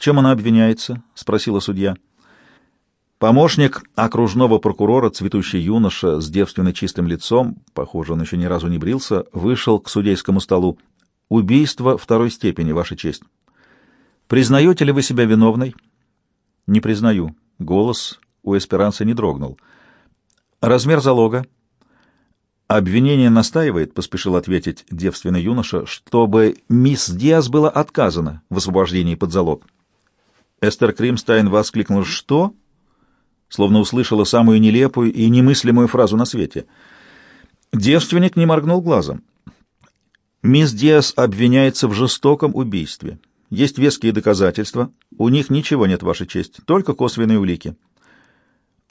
чем она обвиняется?» — спросила судья. Помощник окружного прокурора, цветущий юноша с девственно чистым лицом, похоже, он еще ни разу не брился, вышел к судейскому столу. «Убийство второй степени, Ваша честь». «Признаете ли вы себя виновной?» «Не признаю». Голос у Эсперанца не дрогнул. «Размер залога?» «Обвинение настаивает», — поспешил ответить девственный юноша, «чтобы мисс Диас было отказано в освобождении под залог». Эстер Кримстайн воскликнул «Что?» словно услышала самую нелепую и немыслимую фразу на свете. Девственник не моргнул глазом. Мисс Диас обвиняется в жестоком убийстве. Есть веские доказательства. У них ничего нет, Ваша честь, только косвенные улики.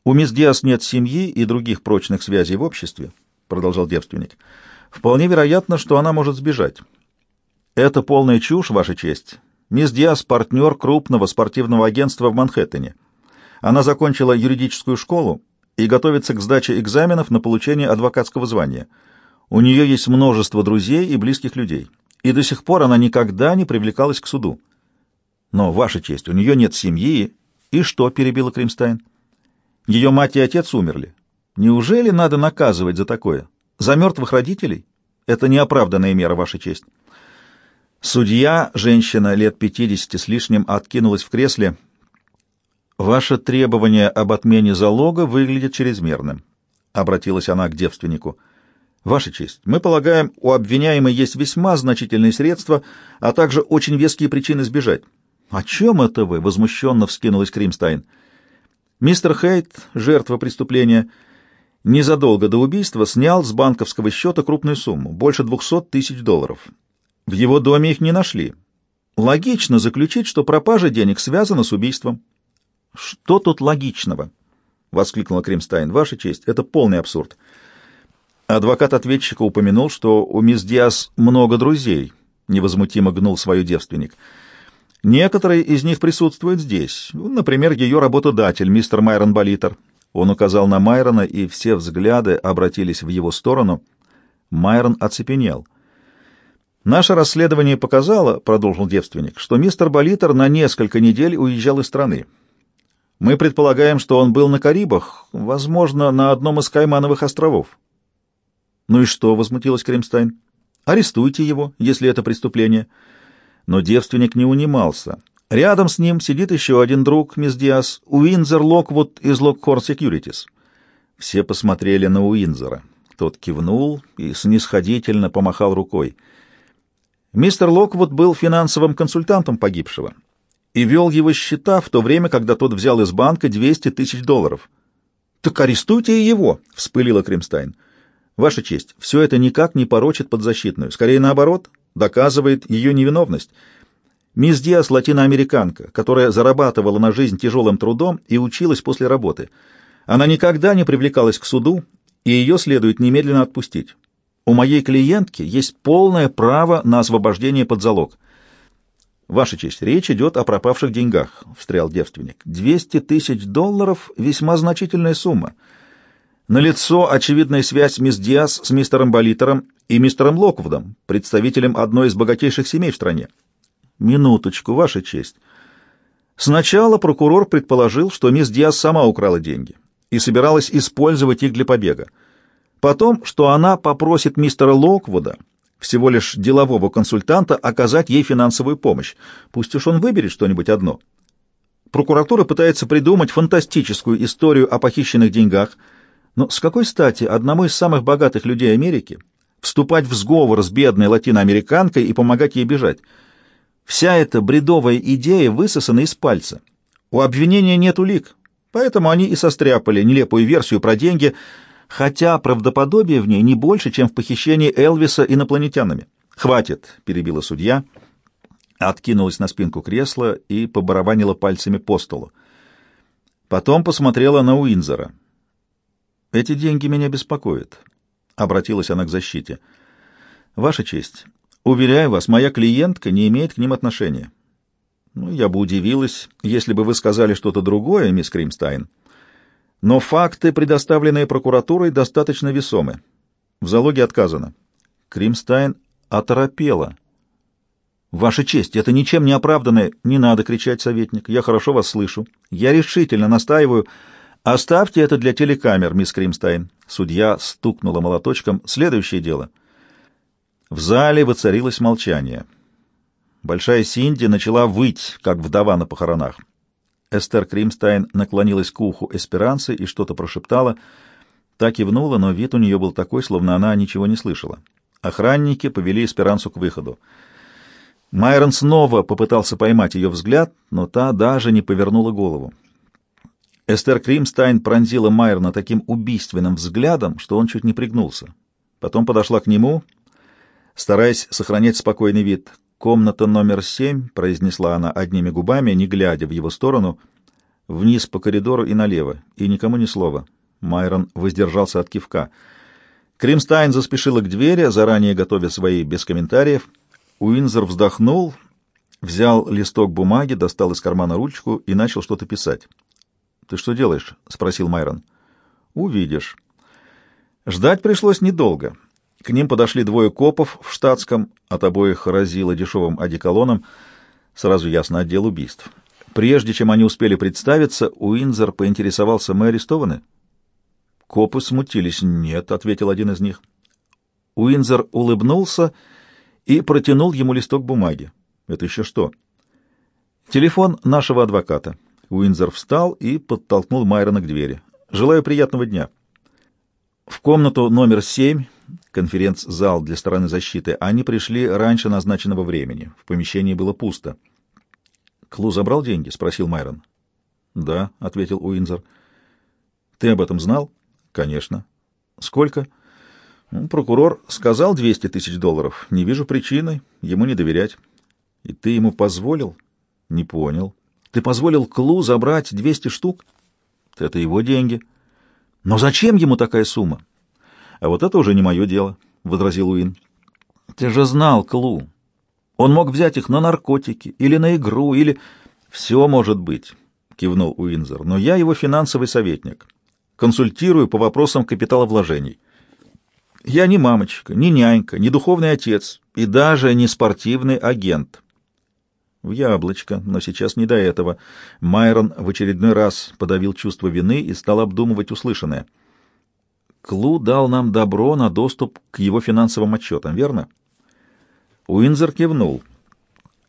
У мисс Диас нет семьи и других прочных связей в обществе, продолжал девственник. Вполне вероятно, что она может сбежать. Это полная чушь, Ваша честь. Мисс Диас — партнер крупного спортивного агентства в Манхэттене. Она закончила юридическую школу и готовится к сдаче экзаменов на получение адвокатского звания. У нее есть множество друзей и близких людей, и до сих пор она никогда не привлекалась к суду. Но, Ваша честь, у нее нет семьи. И что, — перебила Кримстайн? Ее мать и отец умерли. Неужели надо наказывать за такое? За мертвых родителей? Это неоправданная мера, Ваша честь. Судья, женщина лет пятидесяти с лишним, откинулась в кресле — «Ваше требование об отмене залога выглядит чрезмерным», — обратилась она к девственнику. «Ваша честь, мы полагаем, у обвиняемой есть весьма значительные средства, а также очень веские причины сбежать». «О чем это вы?» — возмущенно вскинулась Кримстайн. «Мистер Хейт, жертва преступления, незадолго до убийства снял с банковского счета крупную сумму, больше двухсот тысяч долларов. В его доме их не нашли. Логично заключить, что пропажа денег связана с убийством». «Что тут логичного?» — воскликнула Кримстайн. «Ваша честь, это полный абсурд». Адвокат ответчика упомянул, что у мисс Диас много друзей, — невозмутимо гнул свою девственник. Некоторые из них присутствуют здесь. Например, ее работодатель, мистер Майрон Болитер. Он указал на Майрона, и все взгляды обратились в его сторону. Майрон оцепенел. «Наше расследование показало, — продолжил девственник, — что мистер Болитер на несколько недель уезжал из страны. Мы предполагаем, что он был на Карибах, возможно, на одном из Каймановых островов. Ну и что, возмутилась Кремстайн. Арестуйте его, если это преступление. Но девственник не унимался. Рядом с ним сидит еще один друг, мисс Диас, Уинзер Локвуд из Локхорн Секьюритис. Все посмотрели на Уинзера. Тот кивнул и снисходительно помахал рукой. Мистер Локвуд был финансовым консультантом погибшего и вел его счета в то время, когда тот взял из банка 200 тысяч долларов. «Так арестуйте его!» — вспылила Кримстайн. «Ваша честь, все это никак не порочит подзащитную. Скорее наоборот, доказывает ее невиновность. Мисс Диас — латиноамериканка, которая зарабатывала на жизнь тяжелым трудом и училась после работы. Она никогда не привлекалась к суду, и ее следует немедленно отпустить. У моей клиентки есть полное право на освобождение под залог». «Ваша честь, речь идет о пропавших деньгах», — встрял девственник. «Двести тысяч долларов — весьма значительная сумма. Налицо очевидная связь мисс Диас с мистером Болитером и мистером Локвудом, представителем одной из богатейших семей в стране». «Минуточку, Ваша честь. Сначала прокурор предположил, что мисс Диас сама украла деньги и собиралась использовать их для побега. Потом, что она попросит мистера Локвуда всего лишь делового консультанта, оказать ей финансовую помощь. Пусть уж он выберет что-нибудь одно. Прокуратура пытается придумать фантастическую историю о похищенных деньгах, но с какой стати одному из самых богатых людей Америки вступать в сговор с бедной латиноамериканкой и помогать ей бежать? Вся эта бредовая идея высосана из пальца. У обвинения нет улик, поэтому они и состряпали нелепую версию про деньги – хотя правдоподобие в ней не больше, чем в похищении Элвиса инопланетянами. «Хватит», — перебила судья, откинулась на спинку кресла и побарабанила пальцами по столу. Потом посмотрела на Уинзера. «Эти деньги меня беспокоят», — обратилась она к защите. «Ваша честь, уверяю вас, моя клиентка не имеет к ним отношения». «Ну, я бы удивилась, если бы вы сказали что-то другое, мисс Кримстайн». Но факты, предоставленные прокуратурой, достаточно весомы. В залоге отказано. Кримстайн оторопела. Ваша честь, это ничем не оправданное. Не надо кричать, советник. Я хорошо вас слышу. Я решительно настаиваю. Оставьте это для телекамер, мисс Кримстайн. Судья стукнула молоточком. Следующее дело. В зале воцарилось молчание. Большая Синди начала выть, как вдова на похоронах. Эстер Кримстайн наклонилась к уху Эсперанцы и что-то прошептала. Так кивнула, но вид у нее был такой, словно она ничего не слышала. Охранники повели Эсперансу к выходу. Майрон снова попытался поймать ее взгляд, но та даже не повернула голову. Эстер Кримстайн пронзила Майрона таким убийственным взглядом, что он чуть не пригнулся. Потом подошла к нему, стараясь сохранять спокойный вид. «Комната номер семь», — произнесла она одними губами, не глядя в его сторону, вниз по коридору и налево, и никому ни слова. Майрон воздержался от кивка. Кримстайн заспешила к двери, заранее готовя свои без комментариев — Уинзер вздохнул, взял листок бумаги, достал из кармана ручку и начал что-то писать. «Ты что делаешь?» — спросил Майрон. «Увидишь». Ждать пришлось недолго. К ним подошли двое копов в штатском, от обоих разило дешевым одеколоном, сразу ясно, отдел убийств. Прежде чем они успели представиться, Уинзер поинтересовался, мы арестованы? Копы смутились. «Нет», — ответил один из них. Уинзер улыбнулся и протянул ему листок бумаги. Это еще что? Телефон нашего адвоката. Уинзер встал и подтолкнул Майрона к двери. Желаю приятного дня. В комнату номер семь, конференц-зал для стороны защиты, они пришли раньше назначенного времени. В помещении было пусто. «Клу забрал деньги?» — спросил Майрон. «Да», — ответил Уинзер. «Ты об этом знал?» «Конечно». «Сколько?» Ну, прокурор сказал 200 тысяч долларов. Не вижу причины ему не доверять. И ты ему позволил? Не понял. Ты позволил Клу забрать 200 штук? Это его деньги. Но зачем ему такая сумма? А вот это уже не мое дело, — возразил Уин. Ты же знал Клу. Он мог взять их на наркотики или на игру, или... Все может быть, — кивнул Уинзер, — но я его финансовый советник. Консультирую по вопросам капиталовложений. Я не мамочка, не нянька, не духовный отец и даже не спортивный агент. В яблочко, но сейчас не до этого. Майрон в очередной раз подавил чувство вины и стал обдумывать услышанное. Клу дал нам добро на доступ к его финансовым отчетам, верно? Уинзер кивнул.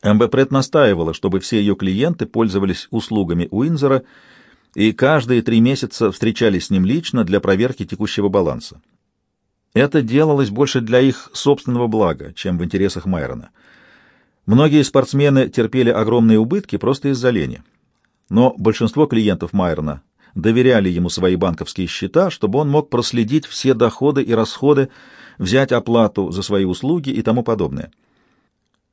МБ настаивала, чтобы все ее клиенты пользовались услугами Уинзера и каждые три месяца встречались с ним лично для проверки текущего баланса. Это делалось больше для их собственного блага, чем в интересах Майрона. Многие спортсмены терпели огромные убытки просто из-за лени. Но большинство клиентов Майрона доверяли ему свои банковские счета, чтобы он мог проследить все доходы и расходы, взять оплату за свои услуги и тому подобное.